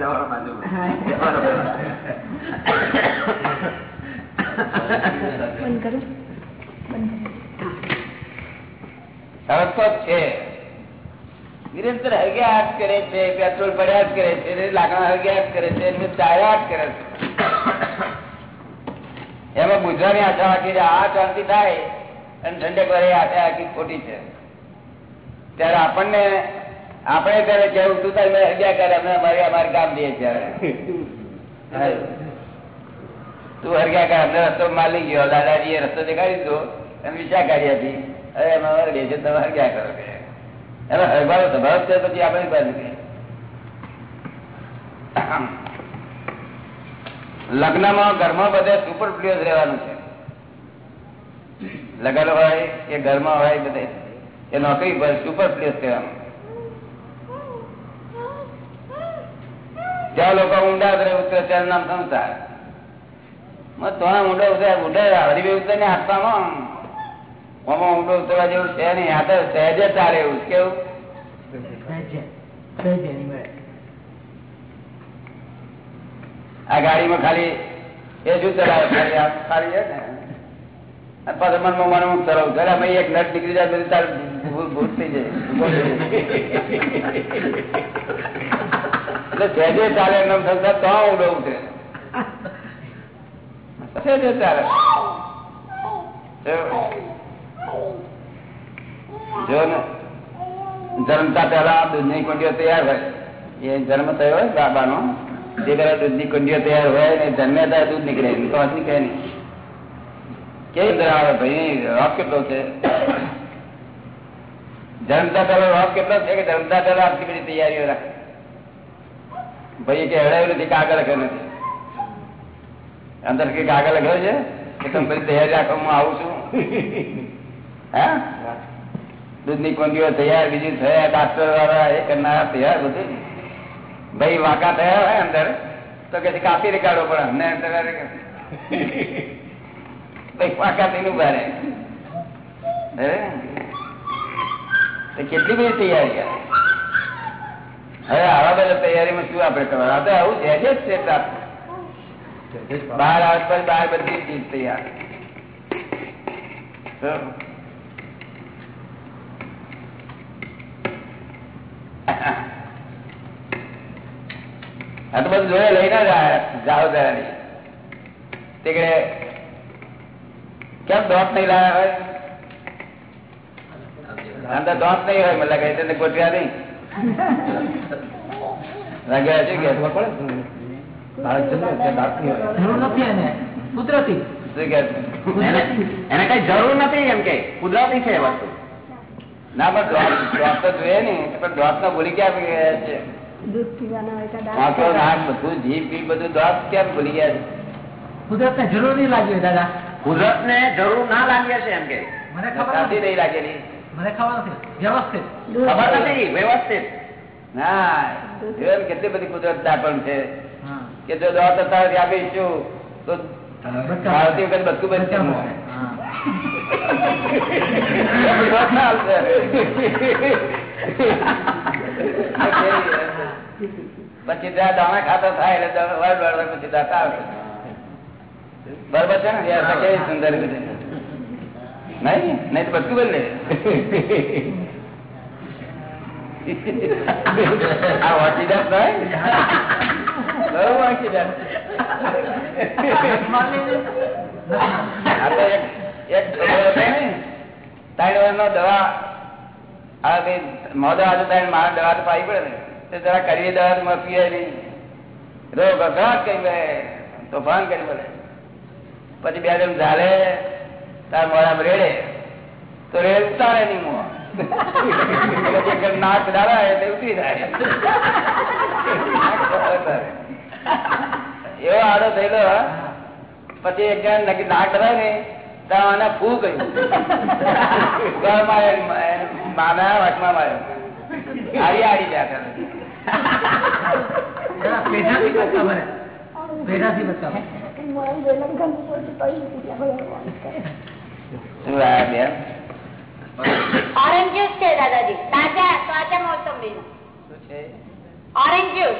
જવાનો બાજુ બંધ કરો. છે નિરંતર હરગ્યા કરે છે પેટ્રોલ પડ્યા જ કરે છે લાકડા હરગ્યા જ કરે છે ચાલ્યા કરે છે. એમાં ગુજરાતી આશા રાખી છે આ શાંતિ થાય અને ઠંડક વરે આશા રાખી ખોટી છે. ત્યારે આપણને આપણે કરે કેવું તું તારી અગિયાર કરે, અમે અમારે અમારે કામ દઈએ ત્યારે તું હરગ્યા કર અમને રસ્તો માલી ગયો. દાદાજી એ રસ્તો દેખાડી દીધો. અને વિચાર કાઢી હતી અરે એમાં અમારે બે છે તમે હરગ્યા કરો એનો હરવાનો સ્વભાવ છે, પછી આપણે બાજુ લગ્નમાં ઘરમાં બધે સુપર પ્લેયર રહેવાનું છે. લગ્ન હોય કે ઘરમાં હોય, બધે. એ નોકરી પર સુપર પ્લેયર રહેવાનું. ત્યાં લોકો ઊંડા ઉતરે ઉતરે ત્યાં નામ સંસાર તોણા ઊંડો ઉતરે ઉડે હરિભી ઉતરે ને હાથમાં આમાં ઊંડો ઉતરવા જેવું છે નહીં આ તો સહેજે ચાલે એવું કેવું? આ ગાડીમાં ખાલી એ શું ચલાવે ખાલી આ ખાલી છે ને પાછું મનમાં મને હું ચલાવું જરા ભાઈ એક નટ નીકળી જાય બધું તાર ભૂલ ભૂલ થઈ જાય. એટલે સહેજે ચાલે એમ થતા તો ઊંડો છે સહેજે ચાલે. કુંડીઓ તૈયાર હોય. એ જન્મ થયો હોય બાબાનો. કુંડીઓ તૈયાર હોય ને જન્મે ત્યાં દૂધ નીકળે. નહીં તો નીકળે નહીં કેવી આવે ભાઈ? રોક કેટલો છે? જન્મતા પેલા રોક કેટલો છે કે જન્મતા પેલા આટલી બધી તૈયારીઓ રાખે? ભાઈ કે હડાયું નથી કાગળ લખ્યો નથી. અંદર કે કાગળ લખ્યો છે? તૈયારી રાખો, હું આવું છું. હા? દૂધની કોંડીઓ તૈયાર, બીજી થયા, ડાક્ટર વાળા, એ કરનારા તૈયાર બધું. ભાઈ, વાંકા થયા હોય અંદર, તો કે કાપી રેકાડો પડે અમને અંદર ભાઈ, વાંકા થઈને ઊભા રહે. કેટલી બધી તૈયારી કરે? હવે આવા બધા તૈયારીમાં શું આપણે કરવાનું? આ આવું છે જ છે. બહાર આવે પછી બાર બધી ચીજ તૈયાર. આ તો બધું જોડે લઈને ના આયા જાઓ જરા તે કેમ દોટ નહીં લાયા હોય? અંદર દોત નહીં હોય તેને ગોઠવ્યા નહીં. છે કે એને. કુદરતી. કઈ જરૂર નથી એમ કે. કુદરતી છે વસ્તુ. ના પણ ડ્રોપ ડ્રોપ તો જોઈએ ને. પણ ડ્રોપ તો ભૂલી ક્યાં ગયા છે બધું જીભ બધું ડ્રોપ કેમ ભૂલી ગયા કુદરત ને જરૂર નહીં લાગ્યું દાદા. કુદરત ને જરૂર ના લાગી હશે એમ કે. મને ખબર નથી. નહીં લાગેલી. મને ખબર નથી વ્યવસ્થિત. ખબર નથી વ્યવસ્થિત. ના એમ કેટલી બધી કુદરત દાપણ છે. કે જો દવા અત્યારે આપીશું તો ભારતીય વખત બધું આવશે. પછી ત્યાં દાણા ખાતા થાય એટલે બરોબર છે ને? સુંદર રીતે નહીં? નહીં તો બધું બદલે આ વાંચીદાર વર્ષનો દવા તો પાવી પડે ને. જરા કરીએ દવા માં પીએ નહીં. રોગ અઘાત કઈ તોફાન કરી પડે પછી બે જણ ઝાલે. તાર મોડા રેડે. તો રેડ ઉતારે નહીં મોં. નાક દાડા એટલે ઉતરી જાય. એવો આડો થયેલો પછી એક જણ નક્કી નાક ડરાય ને તો આને ફૂ કહ્યું માના વાટમાં માર્યો. હારી હારી ગયા કરે. પેઢાથી. મારું ઈ બીજા બધા વાત કરે. શું આ બેન. ઓરેન્જ જ્યુસ છે દાદાજી. તાજા તાજા શું છે? ઓરેન્જ જ્યુસ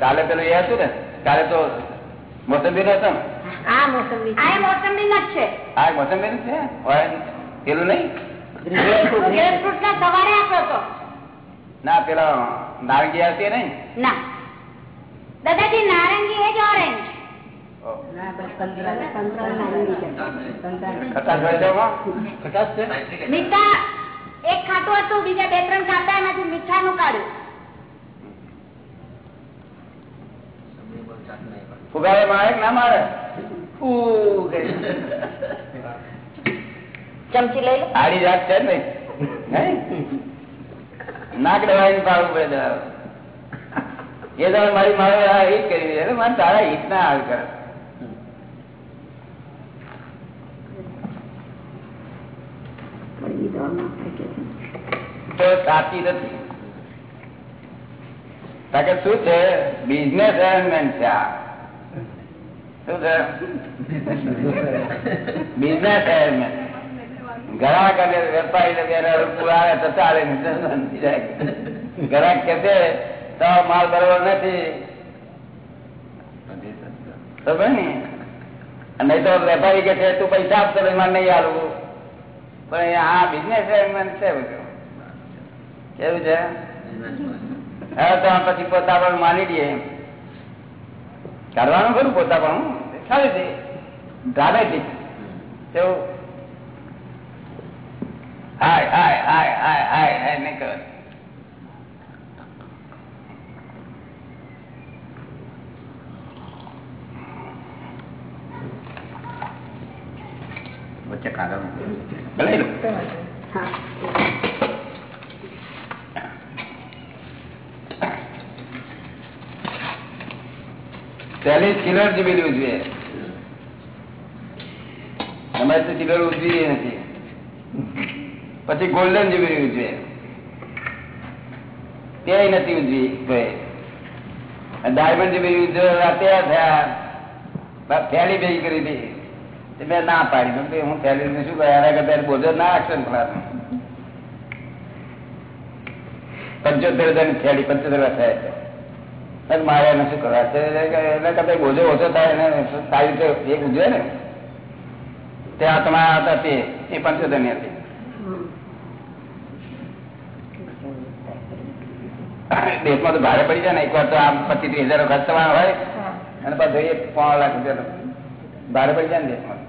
કાલે પેલું એ હતું ને? કાલે તો મોસંબી નો હતો આ મોસંબી આ મોસંબી જ છે. આ મોસંબી છે? ઓરેન્જ પેલું નહીં? ના સવારે આપ્યો તો ના પેલા નારંગી આવતી નહીં? ના. દાદાજી નારંગી એ જ ઓરેન્જ? મીઠા એક ખાટું હતું બીજા બે ત્રણ ખાતા એમાંથી મીઠાનું કાઢ્યું ફુગારે મારે ના મારે? ચમચી લઈ આડી રાત છે ને? નાક દવાઈ પાડવું પડે એ તમે મારી મારે હિત કરી દે એટલે મારે તારા હિત ના હાલ કરે. શું છે? બિઝનેસ અરેન્જમેન્ટ છે આ. શું છે? બિઝનેસ અરેન્જમેન્ટ ગ્રાહક વેપારી ને બેને રૂપિયો આવે તો ચાલે ગ્રાહક કે છે તો માલ બરોબર નથી. ખબર તો વેપારી કે છે, તું પૈસા આપતો એમાં નહીં આલવું. પણ આ બિઝનેસ છે બધું. કેવું છે? હવે તો પછી પોતા પણ માની દઈએ કરવાનું ખરું પોતા પણ સારી દે ડ્રામેટિક કેવું? હાય હાય હાય હાય હાય હાય, નહીં કરે કાગળ ભલે. પહેલી સિલ્વર જીબેલી ઉજવે અમારે તો ચિલર ઉજવી નથી પછી ગોલ્ડન જીબેલી ઉજવે તે નથી ઉજવી ડાયમંડ જીબેલી ઉજવે તૈયાર થયા ફેરી ભેગી કરી હતી મેં ના પાડી. કીધું હું ફેલી શું એના કરતા બોજો ના રાખશે ને ખરા. પંચોતેર હજારની પંચોતેર હજાર થયા છે. મારે એને શું કરવા? છે એના કરતા બોજો ઓછો થાય એને સારી રીતે એક ઉજવે ને. તે આ તમારા હતા. તે એ પંચોતેરની હતી. દેશમાં તો ભારે પડી જાય ને. એકવાર તો આમ પચીસ ત્રીસ હજાર ખર્ચ થવાના હોય. અને પછી જોઈએ પાંચ લાખ રૂપિયા ભારે પડી જાય ને દેશમાં.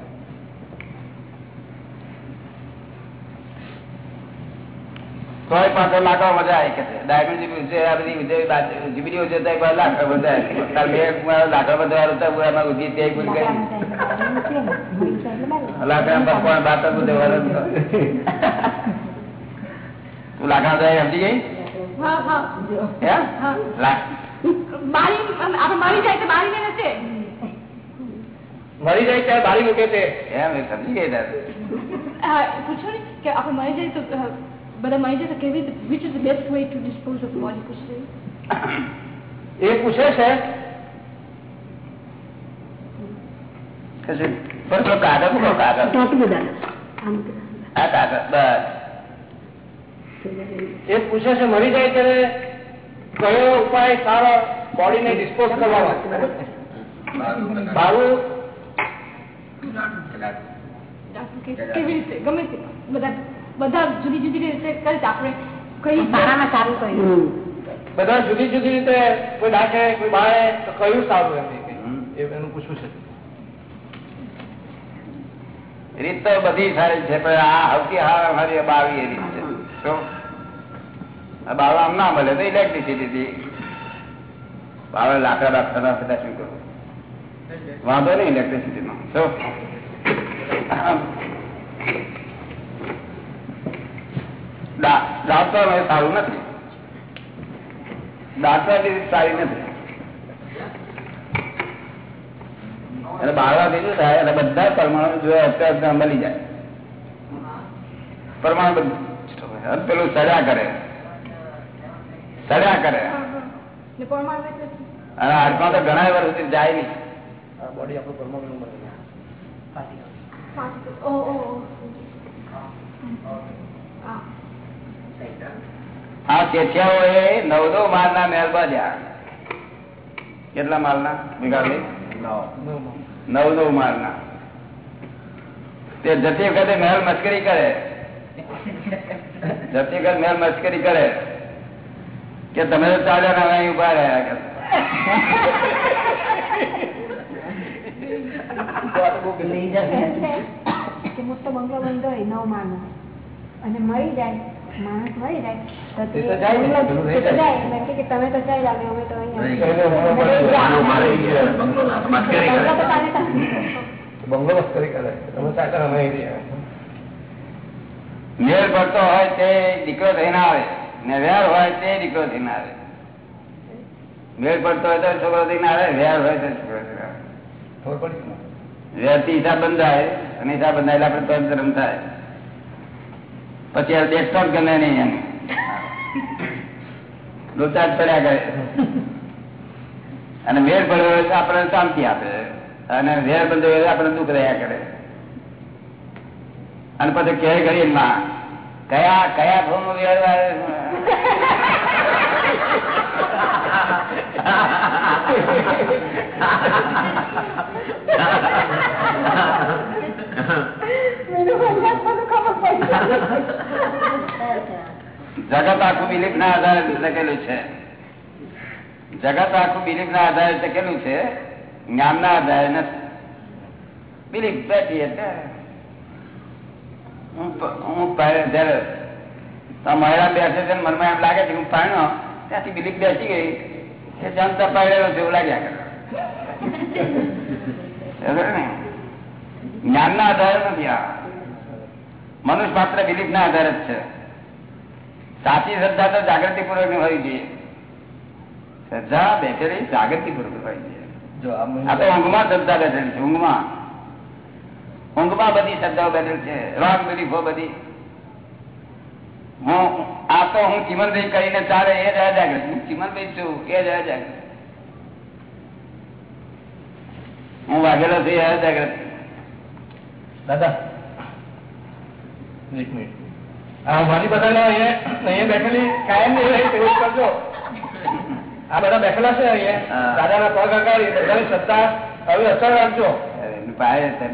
તોય પાછળ લાખો મજા કે ડાયમંડ છે આ બધી ઉધી તે લાકડા બાત બધે તું લાકડા સમજી ગઈ? હા હા. હે? હા. લાખ મારી જાય તો મારીને નથી મરી જાય ત્યારે બારી મૂકે છે એમ એ સમજી ગઈ પૂછો ને કે આપણે મરી જાય તો બધા મરી જાય તો કેવી which is the best way to dispose of body પૂછશે એ પૂછે છે કશું પણ પેલો કાગળ મૂકો કાગળ આ કાગળ બસ એ પૂછે છે મરી જાય ત્યારે કયો ઉપાય સારો બોડીને ડિસ્પોઝ કરવાનો બારું કે- કેવી રીતે ગમે તે બધા બધા જુદી જુદી રીતે કરે આપણે કઈ સારામાં સારું કહ્યું બધા જુદી જુદી રીતે કોઈ ડાકે કોઈ બાળે તો કયું સારું એમ કે? હમ. એ એનું પૂછવું છે. રીત તો બધી સારી છે પણ આ હવકી હાર અમારી બાવી એ રીત છે શું? બાવા આમ ના મળે તો ઇલેક્ટ્રિસિટી થી. બાવા લાકડા ના બધા શું કરવું વાંધો નહીં ઇલેક્ટ્રિસિટી નો. શું? દાંતણ એ સારું નથી. દાંતણ સારી નથી. એટલે બાળવા શું થાય? એટલે બધા પરમાણુ જોયા અત્યારે મળી જાય. પરમાણુ બધું પેલું સડ્યા કરે. સડ્યા કરે. ને પરમાણુ એટલે અને હાથમાં તો ઘણા વર્ષ સુધી જાય નહીં. બોડી આપણું પરમાણુ બને ઓ ઓ ઓ. હા. આ ચેઠિયાઓ એ નવદો માલ ના મહેલ બાંધ્યા. કેટલા માળના? મેઘાલય નવ નવ માળના. તે જતી વખતે મહેલ મશ્કરી કરે. જતી વખત મહેલ મશ્કરી કરે. કે તમે તો ચાલ્યા ના, અહીં ઊભા રહ્યા કે. બંગલો બંધ હોય, નવ માનો અને મરી જાય. માણસ હોય ને તો તે તો તે તો કે તમે તો અમે તો. બંગલો તો મસ્કરી કરે તમે ચાકર અમે મેળ પડતો હોય તે દીકરો થઈને આવે. ને વેર હોય તે દીકરો થઈને આવે. મેળ પડતો હોય તો છોકરો થઈને આવે વેર હોય તો છોકરો થઈને આવે. વેરથી હિસાબ બંધાય અને હિસાબ બંધાય એટલે આપણે તરત ધર્મ થાય પછી જ ગમે નહીં એને? લોચા જ પડ્યા કરે. અને વેર પડ્યો તો આપણને શાંતિ આપે. અને વેર બંધ આપણને દુઃખ રહ્યા કરે. અને પછી કહે ઘડી માં, કયા કયા ફોર્મ વેર જગત આખું બિલીફ ના આધારે લખેલું છે. જગત આખું બિલીફ ના આધારે લખેલું છે. જ્ઞાન ના આધારે નથી. બિલીફ બેઠી હું જયારે મહિલા બેસે છે મનમાં એમ લાગે છે હું પાણ્યો ત્યાંથી બિલીફ બેસી ગઈ. એ જનતા પાડેલો છે એવું લાગ્યા કરે. સમજ્યો ને? જ્ઞાનના આધારે નથી આ. મનુષ્ય માત્ર બિલીફ ના આધારે જ છે. સાચી શ્રદ્ધા તો જાગૃતિ પૂર્વક હોવી જોઈએ. શ્રદ્ધા બેઠેલી જાગૃતિ પૂર્વક હોવી જોઈએ. આ તો ઊંઘમાં શ્રદ્ધા બેઠેલી છે ઊંઘમાં. ઊંઘમાં બધી શ્રદ્ધાઓ બેઠેલી છે રોંગ બિલીફો બધી હું આ તો હું ચિમનભાઈ કરીને ચાલે એ જ અજાગ્રત હું ચિમનભાઈ છું એ જ અજાગ્રત હું વાઘેલો છું એ અજાગ્રત દાદા એક મિનિટ. આ મારી બધાને અહીંયા અહીંયા બેઠેલી કાયમ નહીં રહી તેવું કરજો. આ બધા બેઠેલા છે અહીંયા. દાદાના પગ અગાડી બધાની શ્રદ્ધા હવે અસર રાખજો.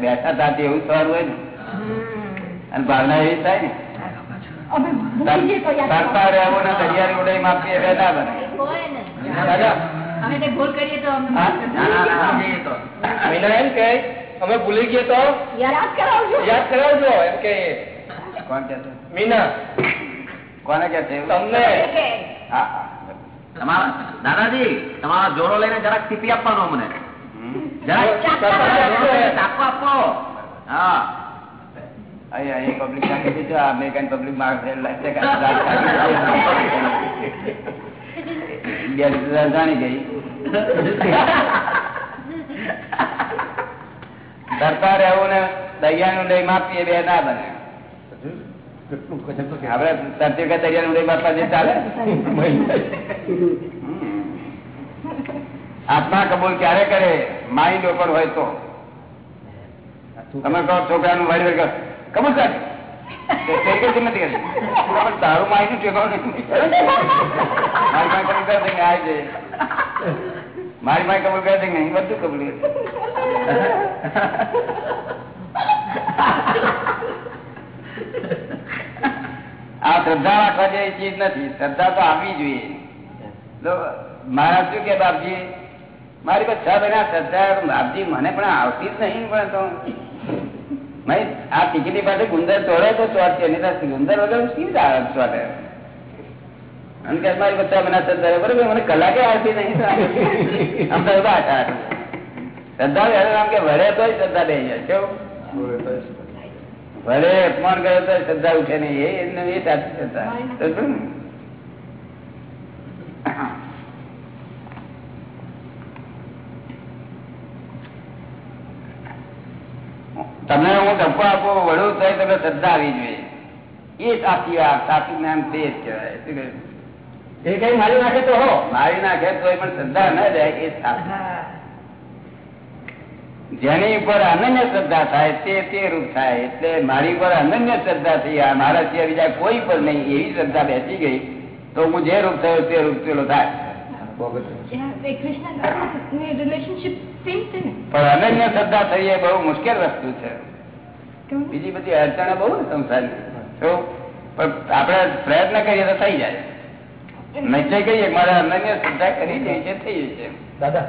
બેઠા હતા એવું થવાનું હોય ને. અને ભાવના એવી થાય ને. અમે ભૂલી ગયે તો યાદ તરતા રહેવું ને તૈયારી ઉડાઈ માપીએ બે ના બને. દાદા. અમે કઈ ભૂલ કરીએ તો અમને હા? ના, ના, ના, જઈએ તો. મીના એમ કે અમે ભૂલી ગયા તો? યાદ કરાવજો. યાદ કરાવજો એમ કે કોણ કે છે મીના કોને કે છે તમને. હા. તમારા દાદાજી તમારા જોડો લઈને જરાક ટીપી આપવાનો અમને. અમેરિકન પબ્લિક જાણી ગઈ. તરતા રહેવું ને દરિયાનું લઈ માપીએ બે ના બને. આપડે આત્મા કબૂલ ક્યારે કરે? માઇન્ડ ઓપન હોય તો. તમે કહો છોકરાનું વળી કહો, કબૂલ કર તેરી માહિતી મારી માં કબૂલ કરી નહીં? બધું કબૂલ આ શ્રદ્ધા રાખવા જેવી ચીજ નથી, શ્રદ્ધા તો આવવી જોઈએ. મારા શું કે બાપજી? મારી પાસે છ મહિના શ્રદ્ધા, બાપજી, મને પણ આવતી જ નહીં, પણ તો આ ટીકીટી પાસે ગુંદર તોડે તો ચોટશે નહીં તો ગુંદર વગર શી આવે ચોટે અને કે મારી પાસે મને શ્રદ્ધા છે. બરોબર, મને કલાકે આવતી નહીં. આમ તો શ્રદ્ધા કે વળે તો શ્રદ્ધા દઈ જાય, કેવું? ભલે અપમાન કરે તો શ્રદ્ધા ઉઠે નહીં. એ એમને એ સાચી શ્રદ્ધા તમને હું ધક્કો આપો વડું થાય તમે શ્રદ્ધા આવી જોઈએ. એ સાચી વાત સાચું જ્ઞાન તે જ કહેવાય. શું કહ્યું? એ કઈ મારી નાખે તો હો. મારી નાખે તો પણ શ્રદ્ધા ન જાય એ સાચું. જેની ઉપર અનન્ય શ્રદ્ધા થાય તે તે રૂપ થાય એટલે મારી ઉપર અનન્ય શ્રદ્ધા થઈ આ મારા સિવાય બીજા કોઈ પર નહીં એવી શ્રદ્ધા બેસી ગઈ તો હું જે રૂપ થયો તે રૂપ પેલો થાય. છે પણ અનન્ય શ્રદ્ધા થઈ એ બહુ મુશ્કેલ વસ્તુ છે. બીજી બધી અડચણો બહુ ને સંસારની. પણ આપણે પ્રયત્ન કરીએ તો થઈ જાય. નહીં કહીએ મારે અનન્ય શ્રદ્ધા કરી દે છે થઈ જશે દાદા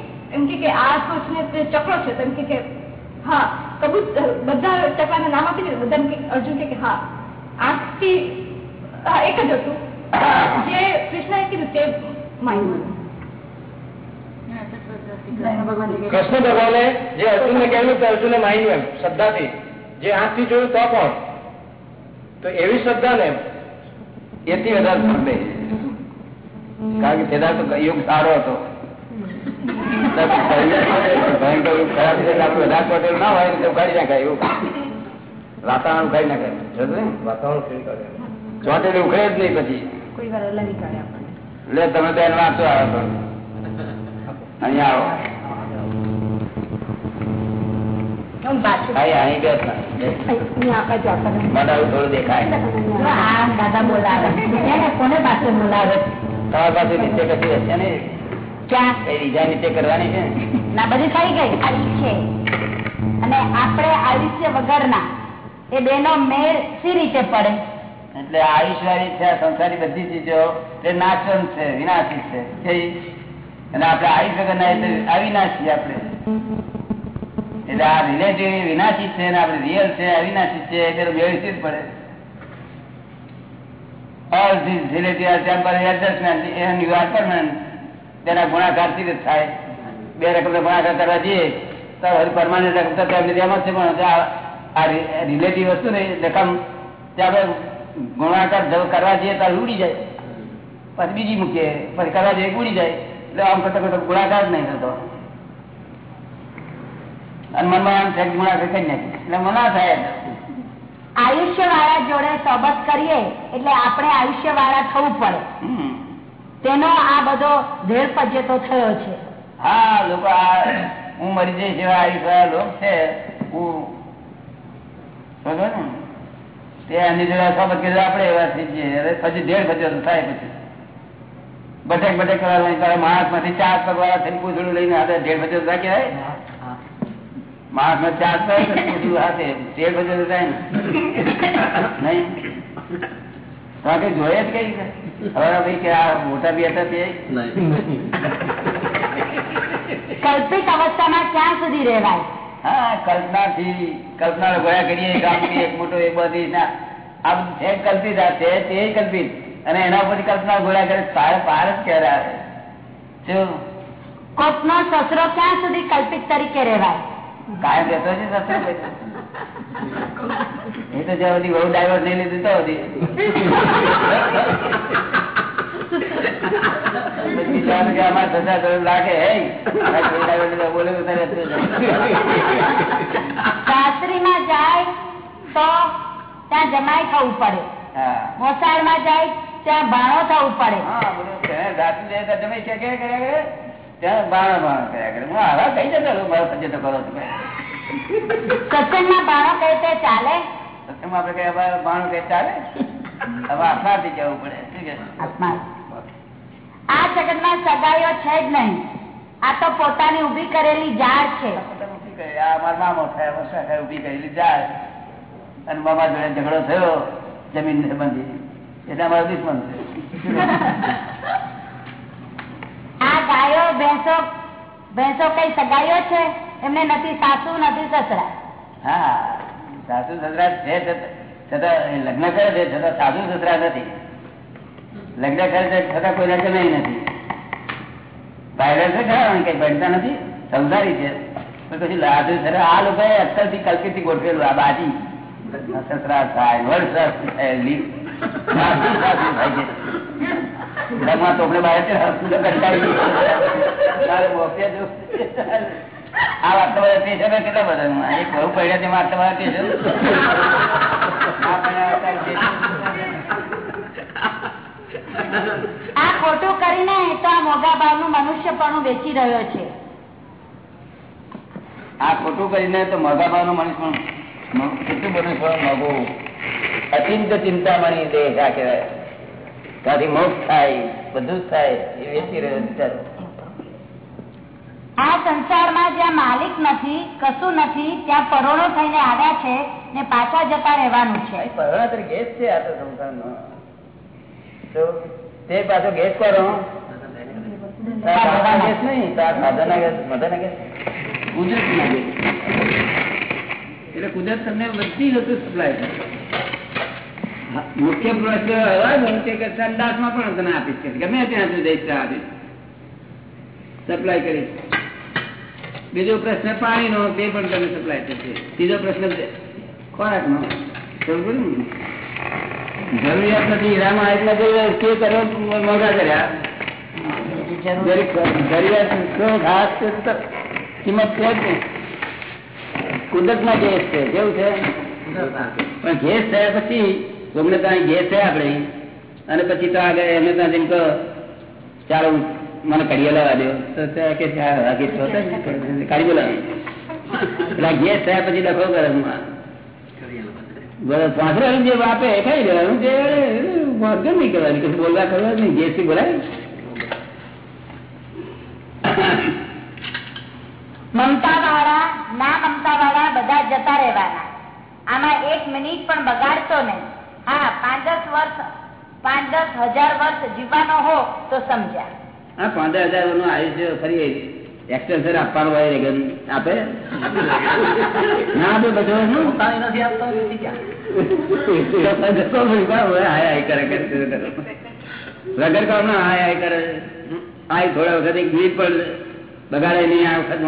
એમ કે કે આ તો ને ચક્રો છે તો એમ કે કે હા કબૂતર બધા ચકલાના નામ આપી દીધા. બધા અર્જુન કે કે હા. આંખથી એક જ હતું. જે કૃષ્ણએ કીધું તે માન્યું કૃષ્ણ ભગવાને જે અર્જુનને કહેલું તે અર્જુને માન્યું એમ શ્રદ્ધાથી. જે આંખથી જોયું તો પણ. તો એવી શ્રદ્ધા ને એથી વધારે કારણ કે તેના તો યુગ સારો હતો. ભયંકર ખરાબ એટલે આપણે પટેલ ના હોય તો ઉખાડી નાખાય એવું. વાતાવરણ ઉખાડી નાખાય. વાતાવરણ ફેર કરે ચોટેલી ઉખડે જ નહીં પછી. કોઈ વાર હલાવી કાઢે આપણને. એટલે તમે તો એને વાંચો આવો અહીંયા આવો. દેખાય. પાસે તમારી પાસે નીચે કશી હશે ને બીજા નીચે કરવાની છે? ના બધી થઈ ગઈ. ખાલી છે. અને આપણે આયુષ્ય વગરના એ બેનો મેળ સી રીતે પડે? એટલે આયુષ્યવાળી છે સંસારની બધી ચીજો નાશવંત છે વિનાશી છે. અને આપણે આયુષ્ય કરનાર એટલે અવિનાશી આપણે. એટલે આ રિલેટિવ વિનાશી છે અને આપણે રિયલ છે અવિનાશી છે એટલે વ્યવસ્થિત પડે? All these relatives are temporary adjustments and you are permanent તેના ગુણાકારથી થાય. બે રકમ ગુણાકાર કરવા જઈએ તો પરમાનન્ટ રકમ તો એમની જેમ છે પણ આ- રિલેટિવ વસ્તુ ને રકમ ત્યાં આપણે ગુણાકાર કરવા જઈએ તો ઉડી જાય. પછી બીજી મૂકીએ પછી કરવા જઈએ ઉડી જાય. એટલે આમ કરતા કરતા ગુણાકાર જ નહીં થતો. અને મનમાં આમ છે ગુણાકાર કરી નાખી એટલે મના થાય આયુષ્ય વાળા જોડે સોબત કરીએ એટલે આપણે આયુષ્ય વાળા થવું પડે. તેનો આ બધો ઝેર પજેતો થયો છે. હા લોકો આ હું મરી જઈશ એવા આયુષ્ય લોક છે. હું બરોબર ને તે એની જોડે સોબત કીધું આપણે એવા થઈ જઈએ પછી ઢેર બચત થાય પછી. બટેક બટેક કરવાની તારે માણસમાંથી ચાર પગવાળા થઈને પૂછડું લઈને હાથે ઢેર બચત થાય કહેવાય માણસમાં ચાર પગ પૂછડું હાથે. ઢેર બચત થાય ને? નહીં? તો કે જોઈએ જ કઈ હવે ભાઈ કે આ મોટા બી હતા તે. કલ્પિત અવસ્થામાં ક્યાં સુધી રહેવાય? હા કલ્પના થી કલ્પના ગોળા કરીએ ગામથી એક મોટો એક બધી ના. આ છે કલ્પિત આ છે તે કલ્પિત. અને એના પછી કલ્પના ગોળા કરે પાર પાર જ ક્યારે આવે? કોકનો સસરો ક્યાં સુધી કલ્પિત તરીકે રહેવાય? કાયમ રહેતો છે સસરો. એ તો જ્યાં બધી બહુ ડાયવર્સ નહીં લીધું તો બધી વિચાર કે અમારે સજા થયું લાગે હે? આ કોઈ driver લીધો બોલે તો તરત જ. સાસરીમાં જાય ત્યાં જમાઈ થવું પડે. મોસાળમાં જાય ત્યાં થવું પડે. બાણા બાણા કર્યા કરે. હું આવા કઈ જતા મારો પંચે તો કરો સત્સંગમાં ભાણો કહે ચાલે. સત્સંગમાં આપડે કઈ હવે બાણું કઈ ચાલે? હવે આપણાથી જવું પડે. આત્મા. આ જગતમાં સગાઈઓ છે જ નહીં. આ તો પોતાની ઊભી કરેલી જાળ છે. મામો થાય, કરેલી. અને મામા જોડે ઝઘડો થયો જમીન સંબંધી એટલે અમારો દુશ્મન છે. આ ગાયો ભેંસો ભેંસો કઈ સગાઈઓ છે? એમને નથી સાસુ નથી સસરા. સાસુ સસરા છે છતાં લગ્ન કરે છે છતાં સાસુ સસરા નથી. લગ્ન કરે છે છતાં કોઈ જમે નથી. વાયરસ છે ખરા કઈ ભણતા નથી? સંસારી છે. પણ પછી લાદુ છે આ લોકો અત્યારથી કલ્પિતથી ગોઠવેલું આ બાજી. સસરા થાય વડસર સાસુ સાસુ થાય છે. ઘરમાં તો આપણે બહાર છે કંટાળી ગયું. તારે બોપે જો. આ વાત તો બધા પેશન્ટ કેટલા બધા એક બહુ પડ્યા તેમાં આટલા બધા પેશન્ટ આ તે. ખોટું કરીને તો આ મોગા ભાવનું મનુષ્યપણું વેચી રહ્યો છે આ ખોટું કરીને તો મોઘા ભાવનું પણ કેટલું બધું છે મોગું અચિંત ચિંતામણી દેહ આ કહેવાય ત્યાંથી મોક્ષ થાય બધું જ થાય એ વેચી રહ્યો છે બિચારો. આ સંસારમાં જ્યાં માલિક નથી કશું નથી ત્યાં પરોણો થઈને આવ્યા છે ને પાછા જતા રહેવાનું છે. પરોણા તરીકે ગેસ છે આ તો સંસારનો. તો તે પાછો ગેસ કરો. ગેસ નહીં તારા ગેસ મધાના ગેસ. કુદરતના ગેસ. એટલે કુદરત તમને બધી વસ્તુ સપ્લાય કરે મુખ્ય પ્રશ્ન એવા જ છે કે સંદાસમાં પણ તને આપીશ ગમે ત્યાં તું જઈશ ત્યાં આપીશ સપ્લાય કરીશ બીજો પ્રશ્ન પાણીનો, તે પણ તમે સપ્લાય થશે ત્રીજો પ્રશ્ન ખોરાકનો? જરૂરિયાત નથી હીરામાં એટલા જરૂરિયાત કે કરો મોઘા કર્યા. જરૂરિયાત ઘાસ છે કિંમત છે જ નહીં. કુદરતમાં ગેસ છે, કેવું છે? પણ ગેસ થયા પછી, ગમે ત્યાં ગેસ થયા આપણે, અને પછી તો આગળ એમને ત્યાં જેમ કે ચાલો મને કડીએ લેવા દો. તો કે કાઢી બોલાવે. થયા પછી લખો કરે ના મમતા વાળા બધા જતા રહેવાના. આમાં એક મિનિટ પણ બગાડતો નહીં. હા પાંચ વર્ષ પાંચ દસ હજાર વર્ષ જીવવાનો હો, તો સમજ્યા. હા પંદર હજારનું આયુષ્ય ફરી એક્સટેન્શન આપવાનું હોય રેગન આપે? ના આપે બધું? નથી આપતો હાય? હાય. વગર કામ ના હાય હાય કરે? આય થોડા વખત એક મિનિટ પણ બગાડે નહીં આ વખત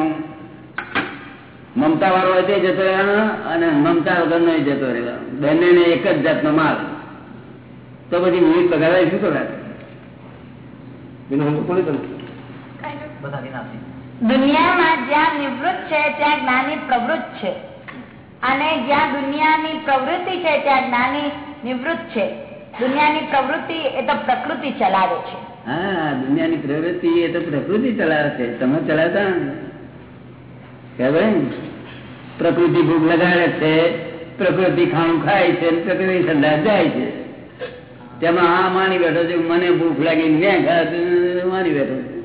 મમતા વાળો હોય તે જતો રહેવાનો અને મમતા વગર નો જતો રહેવાનો. બંને એક જ જાતનો માલ. તો પછી મિનિટ બગાડવા શું કરે કોને કરું? દુનિયામાં જ્યાં નિવૃત્ત છે ત્યાં જ્ઞાની પ્રવૃત્ત છે. અને જ્યાં દુનિયાની પ્રવૃત્તિ છે ત્યાં જ્ઞાની નિવૃત્ત છે. દુનિયાની પ્રવૃત્તિ એ તો પ્રકૃતિ ચલાવે છે. હા દુનિયાની પ્રવૃત્તિ એ તો પ્રકૃતિ ચલાવે છે. તમે ચલાવતા કહેવાય પ્રકૃતિ ભૂખ લગાડે છે પ્રકૃતિ ખાણું ખાય છે પ્રકૃતિ સંદાસ જાય છે. તેમાં આ માની બેઠો છે મને ભૂખ લાગી મેં ખાધું? માની બેઠો છે.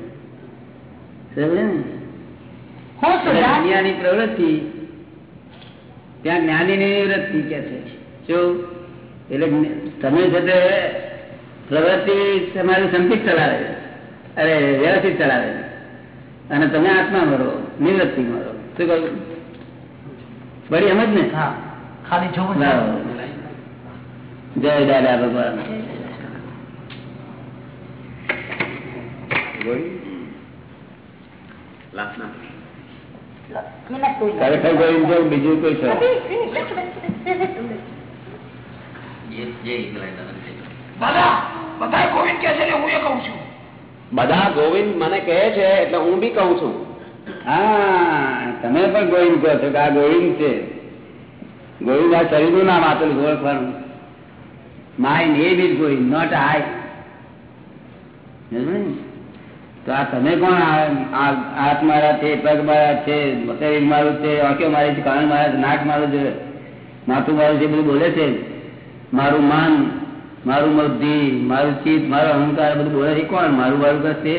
દુનિયાની પ્રવૃત્તિ ત્યાં જ્ઞાની નિવૃત્તિ કે છે. શું? એટલે તમે છે પ્રવૃત્તિ તમારી સંપિત ચલાવે અરે વ્યવસ્થિત ચલાવે અને તમે આત્મા મરો નિવૃત્તિ મરો શું કહ્યું બળી એમ જ ને? હા ખાલી. જય દાદા ભગવાન મિનટ તું લે. ખરેખર બીજું કોઈ છે? બધા ગોવિંદ ને મને કહે છે એટલે હું બી કઉ છું. હા તમે પણ ગોવિંદ કહો છો કે આ ગોવિંદ છે. ગોવિંદ આ શરીરનું નામ આપેલું ઓળખવાનું. માઇન્ડ એ બી ગોવિંદ નોટ આઈ તો આ તમે કોણ? હાથ મારા છે પગ મારા છે શરીર મારું છે આંખો મારી છે કાન મારા નાક મારું છે માથું મારું છે બધું બોલે છે. મારું માન મારું બુદ્ધિ મારું ચિત્ત મારો અહંકાર બધું બોલે છે. કોણ? મારું મારું કરશે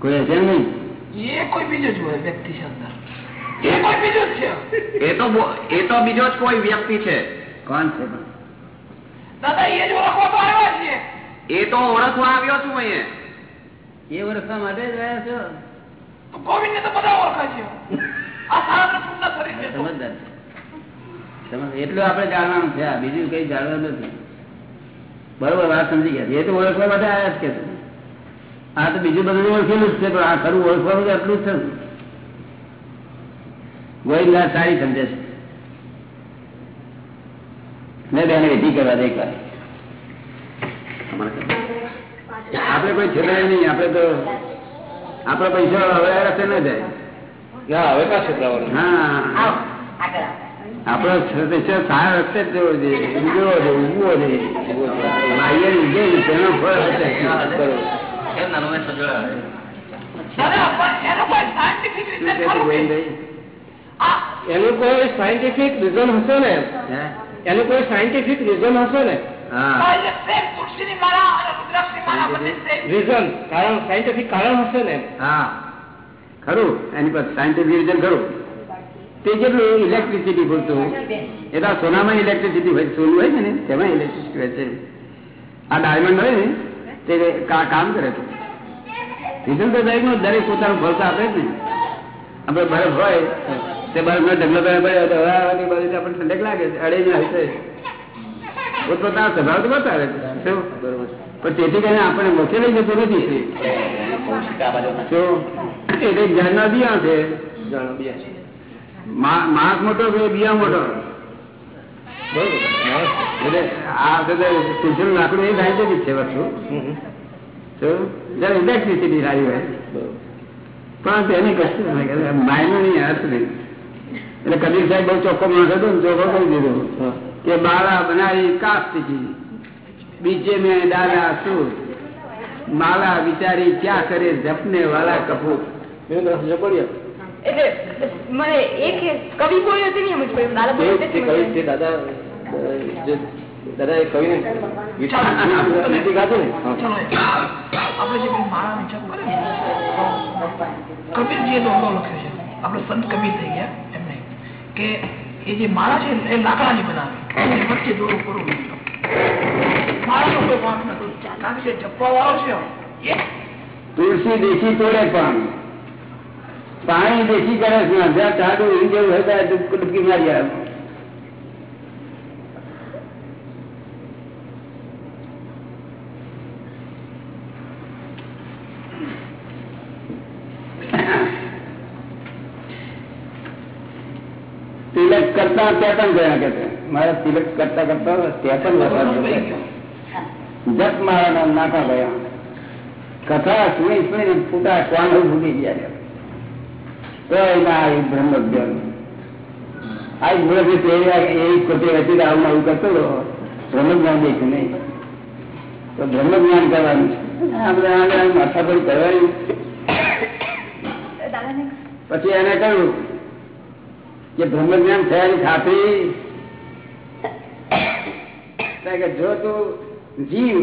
કોઈ હશે નહીં? એ કોઈ બીજો જ હોય વ્યક્તિ છે અંદર. એ કોઈ બીજો જ છે. એ તો એ તો બીજો જ કોઈ વ્યક્તિ છે. કોણ છે દાદા એ જ ઓળખવા તો આવ્યા છીએ એ તો ઓળખવા આવ્યો છું અહીંયા. એ ઓળખવા માટે જ રહ્યા છો? ગોવિંદ ને તો બધા ઓળખાય છે. સમજદાર એટલું આપણે જાણવાનું છે આ બીજું કઈ જાણવાનું નથી. બરોબર વાત સમજી ગયા એ તો ઓળખવા માટે આવ્યા જ કે છે. આ તો બીજું બધું ઓળખેલું જ છે પણ આ ખરું ઓળખવાનું આટલું જ છે ને. ગોવિંદા સારી સમજે છે. મેં બેને વિધિ કરવા દે એક આપણે કોઈ છેતરાય નહીં આપડે તો આપડે પૈસા હવે રસ્તે ન જાય. ના હવે છેતરાવાનું હા. આપણો પૈસા સારા રસ્તે જ જવો જોઈએ. ઊંઘવો જોઈએ. ને તેનો ફળ છે એનું કોઈ સાયન્ટિફિક રીઝન હશે ને? એનું કોઈ સાયન્ટિફિક રીઝન હશે ને? રીઝન કારણ સાયન્ટિફિક કારણ હશે ને. હા. ખરું એની પર સાયન્ટિફિક રીઝન ખરું. તે જેટલું ઇલેક્ટ્રિસિટી પૂરતું એ તો સોનામાં ઇલેક્ટ્રિસિટી હોય સોનું હોય છે ને તેમાં ઇલેક્ટ્રિસિટી હોય છે. આ ડાયમંડ હોય ને તે કા- કામ કરે છે. રીઝન તો દરેકનું દરેક પોતાનું ફળ આપે જ ને. આપણે બરફ હોય તે બરફ નો ઢગલો કરે હવાની બાજુ આપણને ઠંડક લાગે અડે હોય પોતપોતાનો સ્વભાવ તો બતાવે છે. પણ તેથી કરીને આપણે મોક્ષે લઈ જતો નથી તો જ્ઞાનના બિયા છે. માણસ મોટો કે બિયા મોટો? એટલે આ વખતે તુલસીનું લાકડું એ સાયન્ટિફિક છે વસ્તુ? ઇલેક્ટ્રિસિટી સારી હોય. પણ તેની કશું માયનો નહીં અર્થ નહીં. એટલે કબીર સાહેબ બહુ ચોખ્ખો માણસ હતો ચોખ્ખો કરી દીધું. કે બાળા બનાવી કાસ્તી બીજે મેં ડાલા શું? માળા વિચારી ક્યાં કરે જપને વાલા કપૂર કબીરજી નો એ લખ્યો છે. આપણે સંત કબીર થઈ ગયા એમ કે એ જે માળા છે એ લાકડાની બનાવી. એની વચ્ચે દોરો કરવું માળાનો કોઈ વાંક નથી કારણ કે તુલસી દેશી તોડે પણ. પાણી દેશી કરે છે. જ્યાં ટાઢું હિંગ જેવું હોય ડૂબકી મારી આવે. કરતા ચેતન પણ કે છે. મારા સિલેક્ટ કરતા કરતા જતો. જપ મારા નાખા ગયા કથા સુઈ સુણી ફૂટા કોણ ફૂટી ગયા તો એના આવી બ્રહ્મ જ્ઞાન આ મૂળથી તેરી એ ખોટી હતી આવું આવું કરતો હતો બ્રહ્મ જ્ઞાન દેખ્યું નહીં. તો બ્રહ્મ જ્ઞાન કરવાનું છે. આપણે આને માથા પર કરવાની. પછી એને કહ્યું કે બ્રહ્મ જ્ઞાન થયાની ખાતરી કારણ કે જો તું જીવ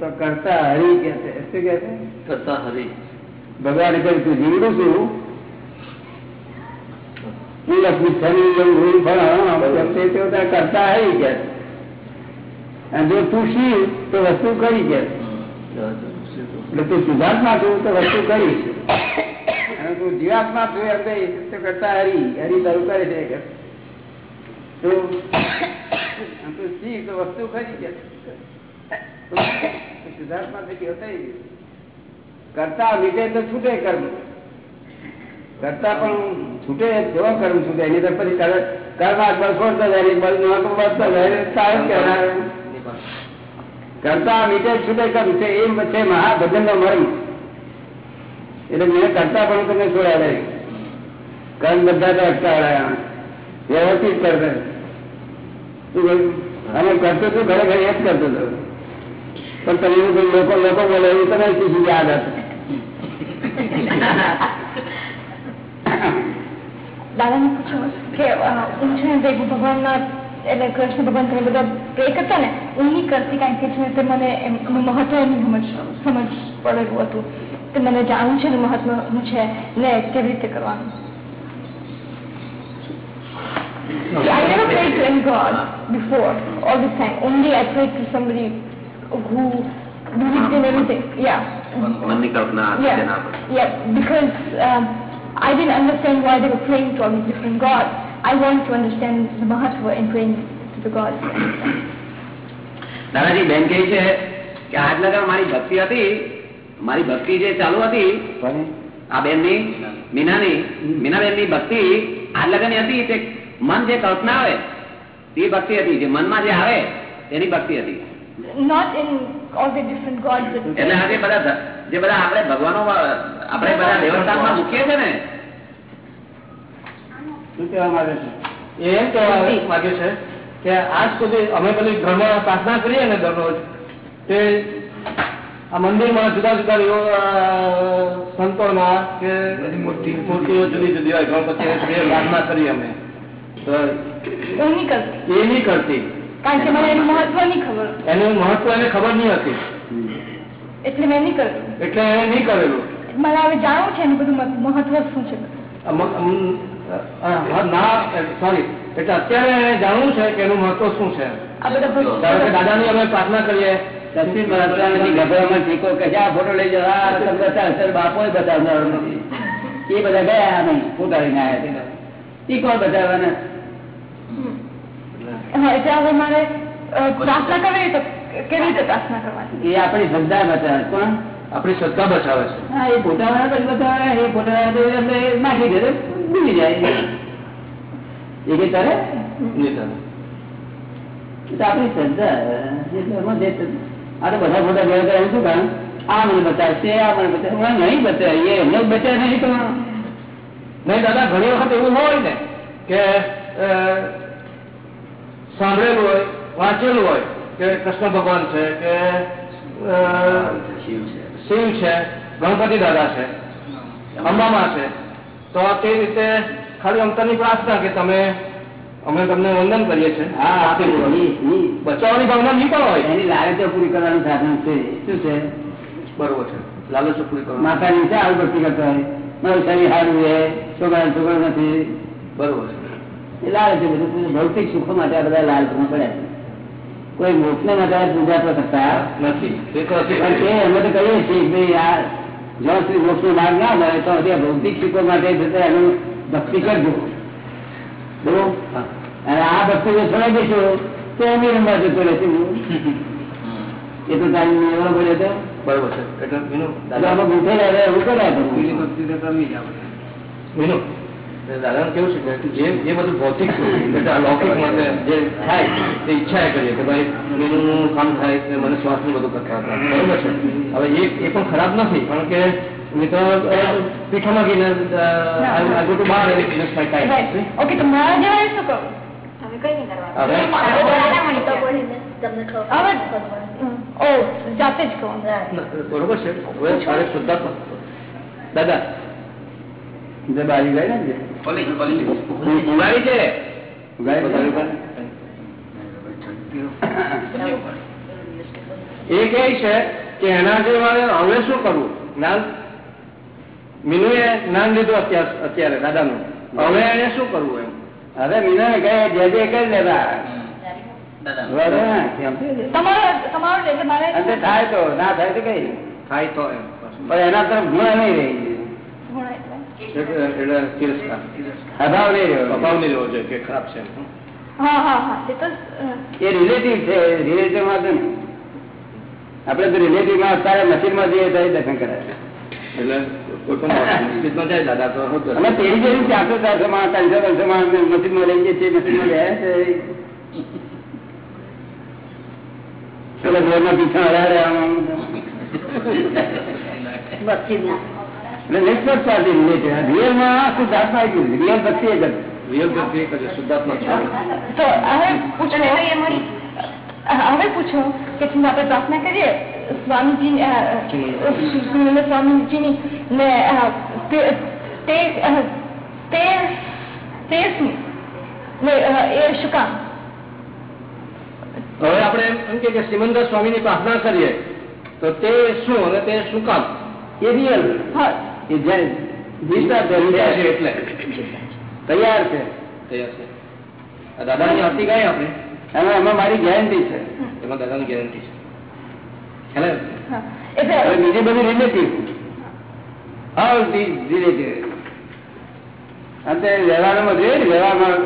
તો કરતા હરી કે છે શું કે છે કરતા હરી ભગવાને કહ્યું તું જીવડું છું હું લક્ષ્મી છની જેવું હું પણ તે તો તારે કરતા હરી કે છે. અને જો તું શિવ તો વસ્તુ કરી કે છે. એટલે તું શુદ્ધાત્મા છું તો વસ્તુ કરીશ અને તું જીવાત્મા તું એમ તો કરતા હરી હરી તારું કરે છે તું વસ્તુ ખરી છે. કરતા વિજય તો છૂટે કર્મ. કરતા પણ છૂટે જેવો કર્મ છૂટે. એની તો પછી કર્મ આગળ છોડતા જાય બળ નોકર વધતા જાય કરતા વિજય છૂટે કર્મ છે, એમ છે મહાભજન નો મર્મ. એટલે મેં કરતા પણ તમને છોડ્યા કારણ બધા તો અટકાવડાયા. વ્યવસ્થિત કરતા અને કરતો તો ખરેખર એ જ કરતો હતો. પણ તમે એવું લોકો લોકો બોલે એવું તમે શીખી યાદ હતું? દાદાને પૂછ્યું કે એટલે કૃષ્ણ ભગવાન તમે બધા પ્રે કરતા ને હું કરતી કારણ કે છે તે મને એમ- મહત્વ એની સમજ સમજ પડેલું હતું. તે મને જાણવું છે ને મહત્વ શું છે ને કેવી રીતે કરવાનું I never prayed to any God before, all this time. Only I prayed to somebody who believed in everything. Yeah. મનની કલ્પના Yeah, તેના પર yeah, because um, I didn't understand why they were praying to all these different gods. I want to understand the Mahatma in praying to the gods. દાદાજી બેન કહે છે કે આજ લગન મારી ભક્તિ હતી મારી ભક્તિ જે ચાલુ હતી આ બેનની મીનાની મીનાબેનની ભક્તિ આ લગન હતી તે મન જે કલ્પના આવે તે ભક્તિ હતી જે મનમાં જે આવે એની ભક્તિ હતી. Not in all the different gods. that- એટલે આજે બધા જે બધા આપણે ભગવાનો આપણે બધા દેવસ્થાનમાં મૂકીએ છે ને? શું કહેવા માંગે છે? એમ કહેવા માંગે છે કે આજ સુધી અમે પેલી ઘરમાં પ્રાર્થના કરીએ ને દરરોજ તે આ મંદિરમાં જુદા જુદા સંતોના કે મૂર્તિઓ જુદી જુદી હોય. ગણપતિ પ્રાર્થના કરી અમે. એ નહીં કરતી. કારણ કે મને એનું મહત્વ નહીં ખબર. એનું મહત્વ એને ખબર નહીં હતી. એટલે મેં નહીં કર્યું. એટલે એને નહીં કરેલું. મને હવે જાણવું છે એનું બધું મહત્વ શું છે ના સોરી એટલે અત્યારે એને જાણવું છે કે એનું મહત્વ શું છે. ભક્તો- દાદાની અમે પ્રાર્થના કરીએ. સચિન મહાત્માની ગભરામાં ઠીકો કે આ ફોટો લઈ આ તમને બતાવે બાપો બતાવનાર નથી. એ બધા ગયા નહીં ફોટા લઈને આવ્યા એ કોણ બતાવવાના? આપણી બચાવે છે. હા એ વાળા બતાવે એ પોતાના નાખી દે ભૂલી જાય. એ કઈ કરે નહીં થાય. એ તો આપણી શ્રદ્ધા એટલે આ તો બધા ફોટા ભેગા કરે શું કારણ? આ મને બચાવશે, આ મને બચાવશે. નહીં બચાવીએ એમને બચાવે નહીં તો. નહીં દાદા, ઘણી વખત એવું હોય ને કે સાંભળેલું હોય, વાંચેલું હોય કે કૃષ્ણ ભગવાન છે કે શિવ છે, ગણપતિ દાદા છે, અંબામાં છે, તો તે રીતે ખાલી અંતરની પ્રાર્થના કે તમે અમે તમને વંદન કરીએ છીએ. હા આપે બચાવવાની ભાવના નહીં પણ હોય. એની લાલચો પૂરી કરવાનું સાધન છે. શું છે? બરોબર છે. લાલચો પૂરી કરો માતા નીચે આવું ભક્તિ કરતા હોય. મારું શરીર સારું છે છોકરા છોકરા નથી. બરોબર છે. એ લાલચો બધું. ભૌતિક સુખો માટે આ બધા લાલચમાં પડ્યા છે. કોઈ મોક્ષને માટે પૂજા તો થતા નથી. અમે તો કહીએ છીએ ભાઈ આ જ્યાં સુધી મોક્ષનો માર્ગ ના મળે તો ભૌતિક સુખો માટે જતા એનું ભક્તિ કરજો. અને આ ભક્તિ જો છોડાઈ દેશો. તો એમની રમવા જતો રહેશે. એ તો તારી તો. બરોબર છે. એટલે વિનુ દાદા કેવું છે કે જે જે બધું ભૌતિક એટલે આ માટે જે થાય તે ઈચ્છા એ કરીએ કે ભાઈ કામ થાય મને શ્વાસનું બધું કરતા હતા બરોબર છે. હવે એ એ પણ ખરાબ નથી કારણ કે દાદા જે બારી ગઈ ને ઉગાડી છે. એ કહે છે કે એના જે મારે હવે શું કરવું? જ્ઞાન મીનુએ જ્ઞાન લીધું અત્યારે અત્યારે દાદાનું. હવે એને શું કરવું એમ? હવે મીના કહે જે જે કરી લેવા દાદા બરાબર ને? એમ છે. તમારો તમારો એટલે મારે અને તે થાય તો ના થાય તો કઈ? થાય તો પણ એના તરફ ગુણ નહીં રહી. અભાવ નહીં રહ્યો. અભાવ નહીં રહેવો જોઈએ કે ખરાબ છે એ રિલેટિવ છે રિલેટિવમાં તો નહીં. આપડે તો રિલેટિવમાં અત્યારે મશીનમાં જઈએ તો દર્શન કરાય. એટલે કોઈ પણ મસ્જિદમાં જાય દાદા તો હું અમે પેલી જેવી ચારસો ચારસો માં ત્રણસો ત્રણસો માં મશીનમાં લઈ જઈએ છીએ મશીનમાં ગયા છે પેલા ઘરમાં પીછા હરાડે આમ આમ. એટલે નિષ્ફળ ચાલતી રિલેટિવ રિયલમાં શુદ્ધાત્મા આવી ગયું રિયલ ભક્તિ એ જ હતી. રિયલ વ્યક્તિ એક જ શુદ્ધાત્મા છે તો હવે પૂછો હવે પૂછો કે જેમ આપણે પ્રાર્થના કરીએ સ્વામીજી સ્વામીજીની ને તે તે- એ શું કામ હવે આપણે એમ કે સિમંદર સ્વામીની પ્રાર્થના કરીએ. તો તે શું અને તે શું કામ? એ રિયલ એટલે. તૈયાર છે. તૈયાર છે. આ દાદાની આરતી કઈ આપણે? એમાં મારી ગેરંટી છે. એમાં દાદાની ગેરંટી છે ખ્યાલ આવ્યો? હા. હવે એટલે બીજી બધી રિલેટિવ ઓલ રિલેટિવ અને તે વ્યવહારમાં જોઈએ ને વ્યવહારમાં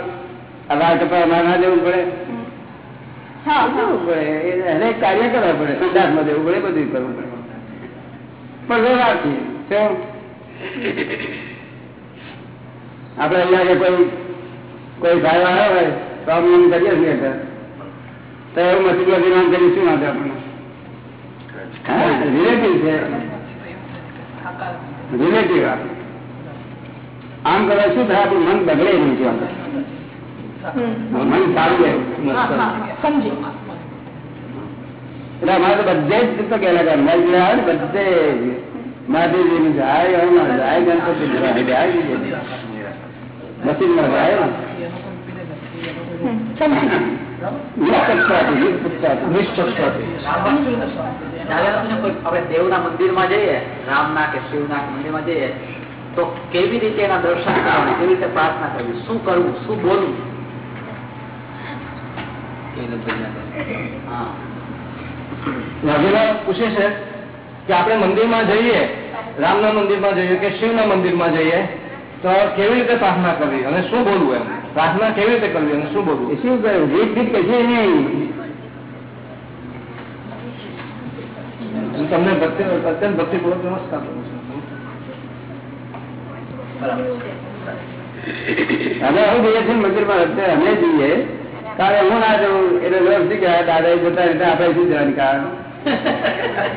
આ વાર કપડા ના ના દેવું પડે હા કરવું પડે એ હરેક કાર્ય કરવા પડે સંદાસમાં જવું પડે બધું કરવું પડે પણ વ્યવહારથી શું? આપણે અહીંયા કે કોઈ કોઈ ભાઈ આવ્યો હોય તો અમે એમ કરીએ છીએ કે તો એવું મસ્જિદમાંથી નામ કરી શું વાંધો આપણને રિલેટિવ છે. રિલેટિવ આમ કરવા શું થાય? આપણું મન બગડે નહીં છે મન સારું રહે. એટલે અમારે તો બધે જ તો ગયેલા કે અંદાજ આવે ને બધે મહાદેવજી મહાદેવજીની જાય જાય ગણપતિ મશીનમાં જાય નિષ્પક્ષપાતી. નિષ્પક્ષપાતી આપણે દેવના મંદિરમાં જઈએ રામના કે શિવના મંદિરમાં જઈએ તો કેવી રીતે એના દર્શન કરવાના કેવી રીતે પ્રાર્થના કરવી શું કરવું શું બોલવું? પૂછે છે કે આપણે મંદિરમાં જઈએ રામના મંદિરમાં જઈએ કે શિવના મંદિરમાં જઈએ તો કેવી રીતે પ્રાર્થના કરવી અને શું બોલવું એમ? પ્રાર્થના કેવી રીતે કરવી અને શું બોલવું? એ શું કહ્યું રીત રીત છે નહીં હું તમને ભક્તિ અત્યંત ભક્તિપૂર્વક નમસ્કાર કરું છું. અમે હું જઈએ છીએ મંદિરમાં અત્યારે અમે જઈએ કારણ હું ના જવું એટલે લોક શું કહેવાય? દાદા જતા રીતે આપણે શું જવાની કારણ?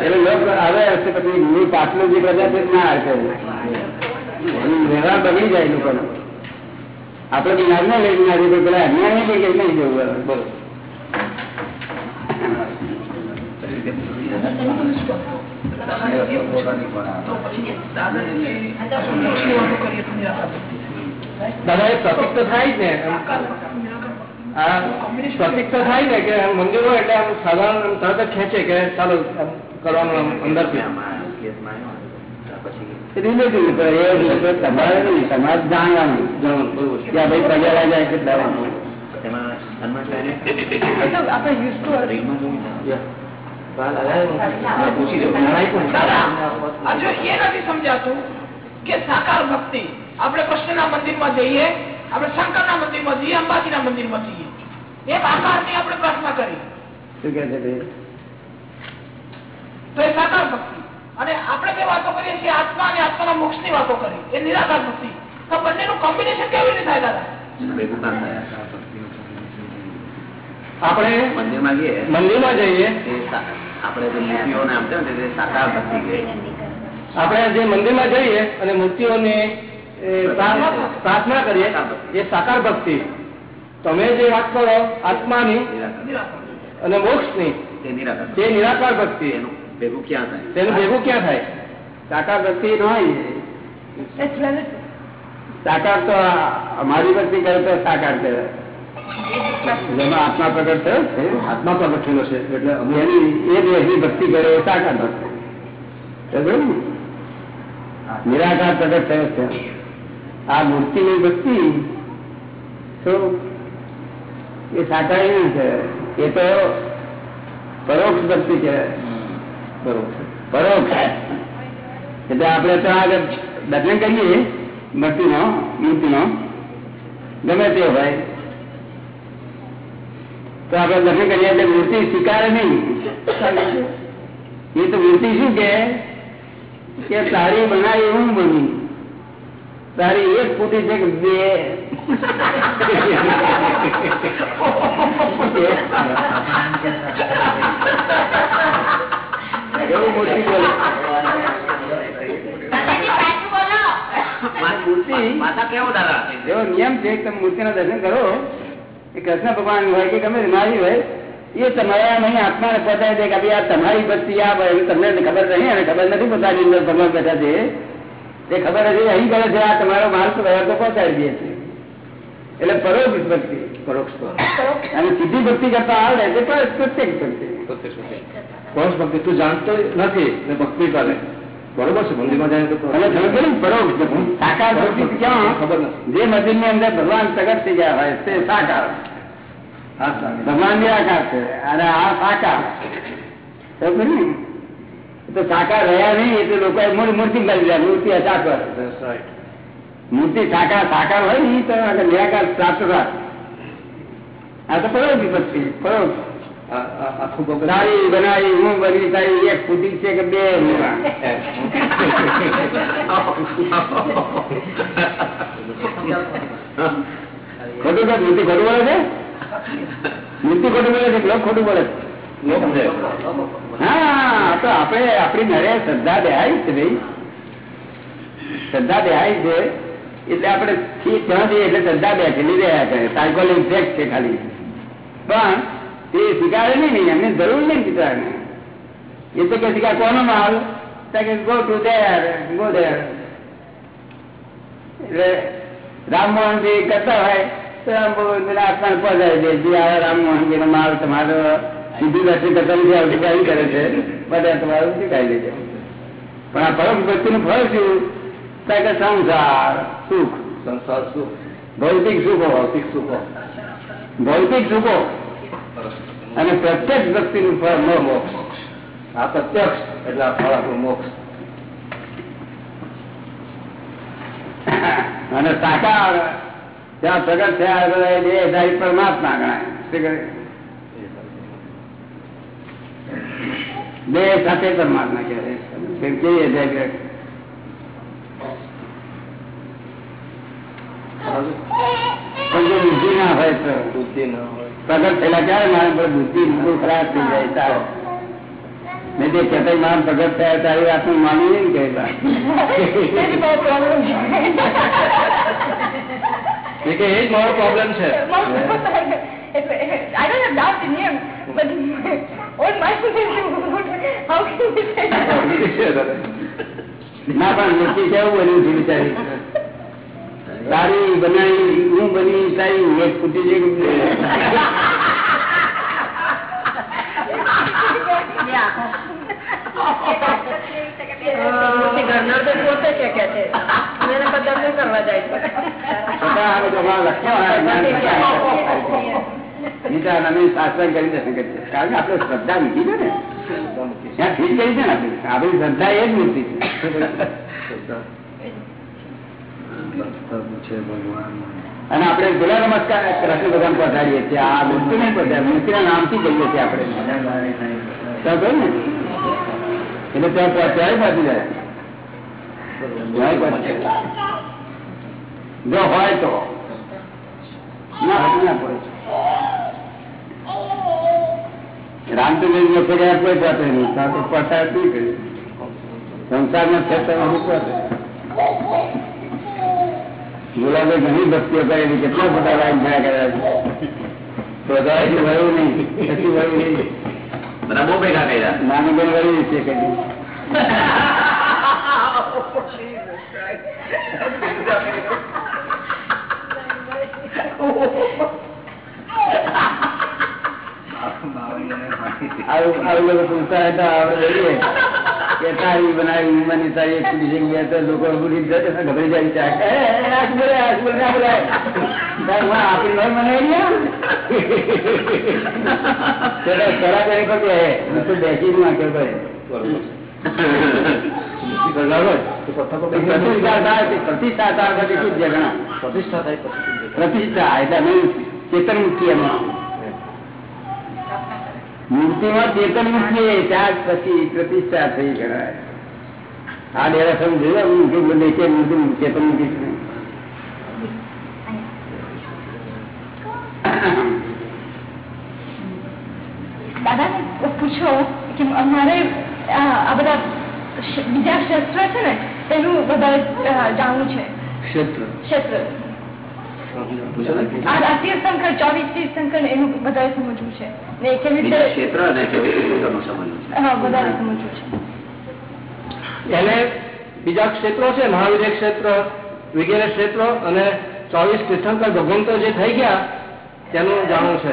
એટલે લોક આવે હશે પછી હું પાછલું જે પ્રજા છે ના હશે વ્યવહાર બગડી જાય લોકોનો. આપણે જ્ઞાન ના લઈ પણ પેલા અજ્ઞાન નહીં કે નહીં જવું. બરોબર. તો પછી દાદાજી મોક્ષની વાતો કરીએ તો નિરાકાર ભક્તિ દાદા એ પ્રતિક તો થાય જ ને એમ. આ પ્રતિક તો થાય ને કે આમ મંદિર હોય એટલે આમ સાધારણ આમ તરત જ ખેંચે કે ચાલો આમ કરવાનું આમ અંદરથી રિલેટિવ પણ એ લોકો તમારે નહીં તમારે જાણવાનું જાણવાનું બરોબર છે. કે આ ભાઈ પગેલા જાય કેટલા વાર. એ તો આપણે યુઝ ટુ એ નથી સમજાતું કે સાકાર ભક્તિ આપણે કૃષ્ણના મંદિરમાં જઈએ આપણે શંકરના મંદિરમાં જઈએ અંબાજીના મંદિરમાં જઈએ. એક આકારની આપણે પ્રાર્થના કરી. શું કહે છે તો એ સાકાર ભક્તિ. અને આપણે જે વાતો કરીએ છીએ આત્મા અને આત્માના મોક્ષની વાતો કરી એ નિરાકાર ભક્તિ. તો બંનેનું કોમ્બિનેશન કેવી રીતે થાય દાદા? આપણે મંદિરમાં જઈએ. મંદિરમાં જઈએ. આપણે જે મૂર્તિઓને આપતા તે સાકાર ભક્તિ આપણે જે મંદિરમાં જઈએ અને મૂર્તિઓને પ્રાર્થના કરીએ એ સાકાર ભક્તિ. તમે જે વાત કરો આત્માની અને મોક્ષની તે નિરાકાર તે નિરાકાર ભક્તિ. એનું ભેગું ક્યાં થાય? તેનું ભેગું ક્યાં થાય? સાકાર ભક્તિ ન હોય. ઇટ્સ સાકાર તો મારી અમારી ભક્તિ કરે તો સાકાર કહેવાય. જેમાં આત્મા પ્રગટ થયો છે આત્મા પ્રગટ થયેલો છે. એટલે અમે એની એ દેહની ભક્તિ કરે એ સાકાર ભક્તિ ને? નિરાકાર પ્રગટ થયો છે. આ મૂર્તિની ભક્તિ તો એ સાકાર એવી છે. એ તો પરોક્ષ ભક્તિ કહેવાય પરોક્ષ. પરોક્ષ. એટલે આપણે તો આગળ દર્શન કરીએ. ભક્તિનો મૂર્તિનો. ગમે તે હોય. તો આપણે દર્શન કરીએ એટલે મૂર્તિ સ્વીકારે નહીં એ તો મૂર્તિ શું કે? તારી બનાવી હું બની. તારી એક ફૂટી છે કે બે. મૂર્તિ મૂર્તિ એવો નિયમ છે કે તમે મૂર્તિના દર્શન કરો. કૃષ્ણ ભગવાન હોય કે ગમે મારી હોય, એ તમારા નહીં આત્માને પતાવી દે કે ભાઈ આ તમારી ભક્તિ આ તમને ખબર નહીં અને ખબર નથી પોતાની અંદર ભગવાન બેઠા છે. તે ખબર હતી અહીં કરે છે, આ તમારો માલ તો વ્યવહાર તો પહોંચાડી દે છે. એટલે પરોક્ષ ભક્તિ, પરોક્ષ અને સીધી ભક્તિ કરતા આવડે તે પ્રત્યેક ભક્તિ. પરોક્ષ ભક્તિ તું જાણતો નથી ભક્તિ કરે. બરોબર છે મંદિરમાં જાય તો સાકાર ભક્તિ ક્યાં? ખબર નથી. જે મંદિરની અંદર ભગવાન પ્રગટ થઈ ગયા હોય તે સાકાર. ભગવાન નિરાકાર છે. અને આ સાકાર. ને? તો સાકાર રહ્યા નહીં એટલે લોકો મૂર્તિ કરી દીધા. મૂર્તિ અસાકર મૂર્તિ સાકાર સાકાર હોય ને તો નિરાકાર પ્રાપ્ત થાય. આ તો પરોક્ષ ભક્તિ પરોક્ષ બનાવી હું બની તારી એક ફૂટી છે કે બે ખોટું કે મૂર્તિ ખોટું બોલે છે? મૂર્તિ ખોટું બોલે છે લોક ખોટું બોલે છે? હા તો આપણે આપણી ઘરે શ્રદ્ધા દેહાય છે ભાઈ. શ્રદ્ધા દેહાય છે એટલે આપણે થી ત્યાં જઈએ એટલે શ્રદ્ધા બેઠેલી રહ્યા છે. સાયકોલ ઇફેક્ટ છે ખાલી. પણ તે સ્વીકારે નહીં એમને જરૂર નહીં સ્વીકારને એ તો કે સ્વીકાર કોનો માલ? Go to there go there એટલે રામમોહનજી કરતા હોય તો રામમોહનજી આત્મા પહોંચાડી દે. જે આ રામમોહનજી નો માલ તમારો સીધું દર્શન કરતા કરે છે. બધા તમારું સ્વીકારી લેજો. પણ આ પરમ ભક્તિ નું ફળ શું? કે સંસાર સુખ. સંસાર સુખ. ભૌતિક સુખો. ભૌતિક સુખો. ભૌતિક સુખો. અને પ્રત્યક્ષ ભક્તિ નું ફળ ન મોક્ષ. આ પ્રત્યક્ષ એટલે આ ફળ આપણું મોક્ષ. અને સાકાર ત્યાં પ્રગટ થયા એ દેહધારી પરમાત્મા ગણાય? દેહ સાથે પરમાત્મા કહેવાય કેમ કે પણ જો બુદ્ધિ ના હોય તો? બુદ્ધિ ના હોય. પ્રગટ થયેલા ક્યારે મારા પર બુદ્ધિ ખરાબ થઈ જાય? તારે મેં જે કહેતા મારા પ્રગટ થયા તારી વાત હું માની નહીં કહેતા. એ પ્રોબ્લેમ છે. કે એ જ મારો પ્રોબ્લેમ છે. I don't have doubt in him, but all my how can you say that? ના પણ નક્કી કેવું બન્યું છે બિચારી તારી બનાવી હું બની, સારી ફૂટી છે કે છતાં આ બધું અમારા લક્ષ્મણ ગીતા અમે શાસ્ત્ર કરી દર્શન કરીએ કારણ કે આપણે શ્રદ્ધા મૂકી છે ને. ફીટ કરી છે શ્રદ્ધા એ જ મૂર્તિ અને આપણે ગુલા નમસ્કાર કૃષ્ણ ભગવાન પધારીએ છીએ. આ મૂર્તિ નહીં પધારે મૂર્તિના નામથી જઈએ છીએ આપણે. ને. એટલે ત્યાં ત્યારે પહોંચી જાય. જો હોય તો. રામચંદ્ર ગયા કોઈ પહોંચે નહીં પહોંચાય નહીં કર્યું પહોંચે ગુલાબે ઘણી ભક્તિઓ કરેલી કેટલા બધા લાઈન થયા કર્યા છે. પ્રધાનજી વળ્યું નહીં. કશું વળ્યું નહીં. બધા બહુ ભેગા કર્યા. નાનું બેન વળી છે કઈ આવું આવું લોકો પૂછતા હતા આપણે લઈએ કે તારી બનાવી તારી એક તો લોકો ઉડી જશે ગભરી જાય છે બોલે, બોલે, ના હું. તો બેસી ના કરતો પ્રતિષ્ઠા થાય પ્રતિષ્ઠા એટલે ચેતન મુક્તિ એમાં. મૂર્તિમાં ચેતન મૂકીએ ત્યાર પછી પ્રતિષ્ઠા થઈ ગણાય. આ ડેરા સમ મૂર્તિ બને છે મૂર્તિ ચેતન મૂકી દાદાને પૂછો કે અમારે આ આ બધા બીજા ક્ષેત્ર છે ને તેનું વધારે જાણવું છે. ક્ષેત્ર. ક્ષેત્ર. બીજા ક્ષેત્ર છે? મહાવીર ક્ષેત્ર વગેરે ક્ષેત્રો અને ચોવીસ તીર્થંકર ભગવંતો જે થઈ ગયા તેનું જાણવું છે.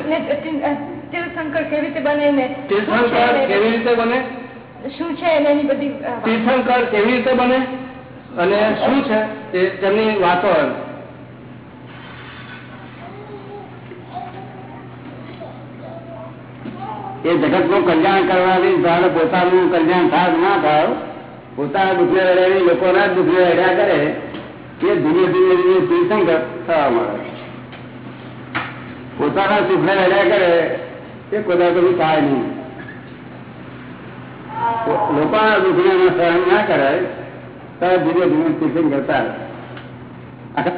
તીર્થંકર કેવી રીતે બને તીર્થંકર છે કેવી રીતે બને? શું છે એની બધી તીર્થંકર કેવી રીતે બને? અને શું છે? તે તેમની વાતો એમ એ જગતનું કલ્યાણ કરવાની ધારે પોતાનું કલ્યાણ થાય ના થાય પોતાના દુઃખને રડ્યા લોકોના દુઃખને રડ્યા કરે, એ ધીમે ધીમે ધીમે તીર્થંકર થવા મળે પોતાના સુખને રડ્યા કરે, એ કદાચ કદી થાય નહીં લોકોના દુઃખને સહન ના કરાય તો ધીરે ધીમે ટિફિન કરતા રહે.